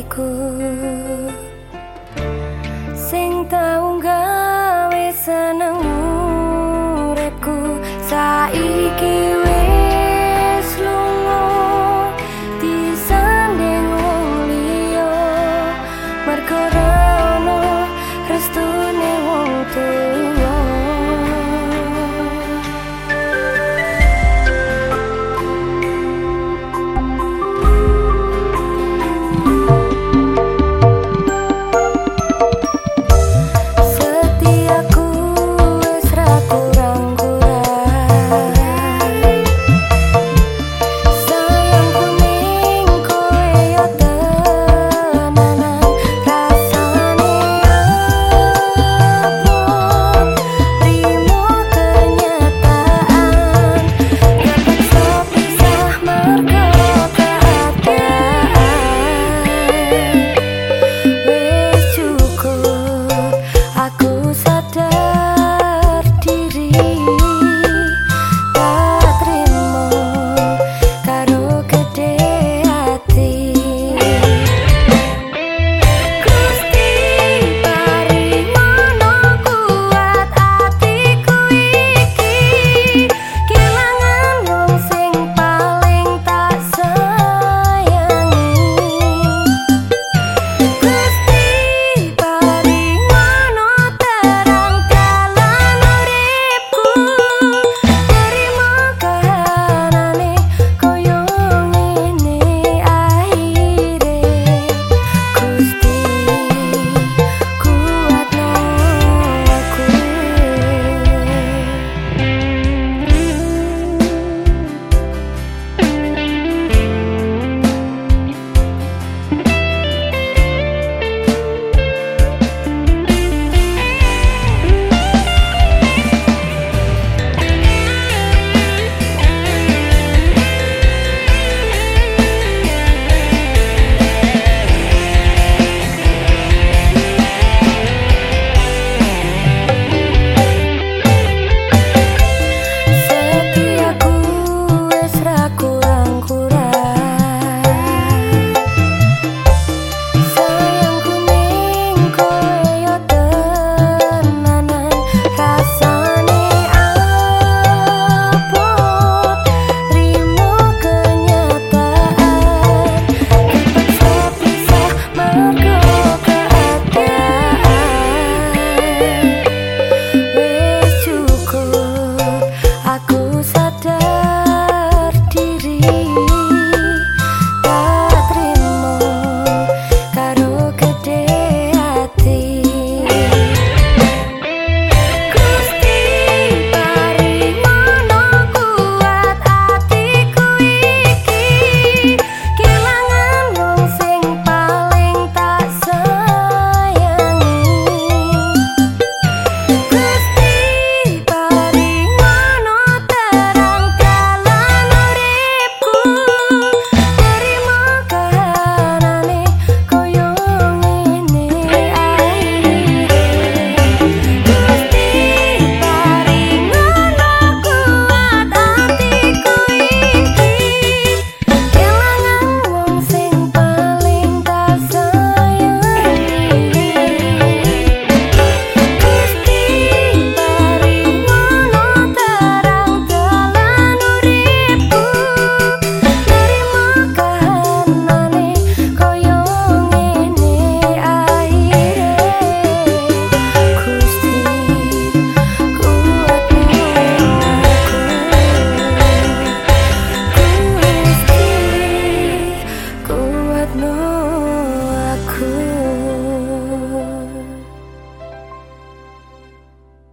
Sing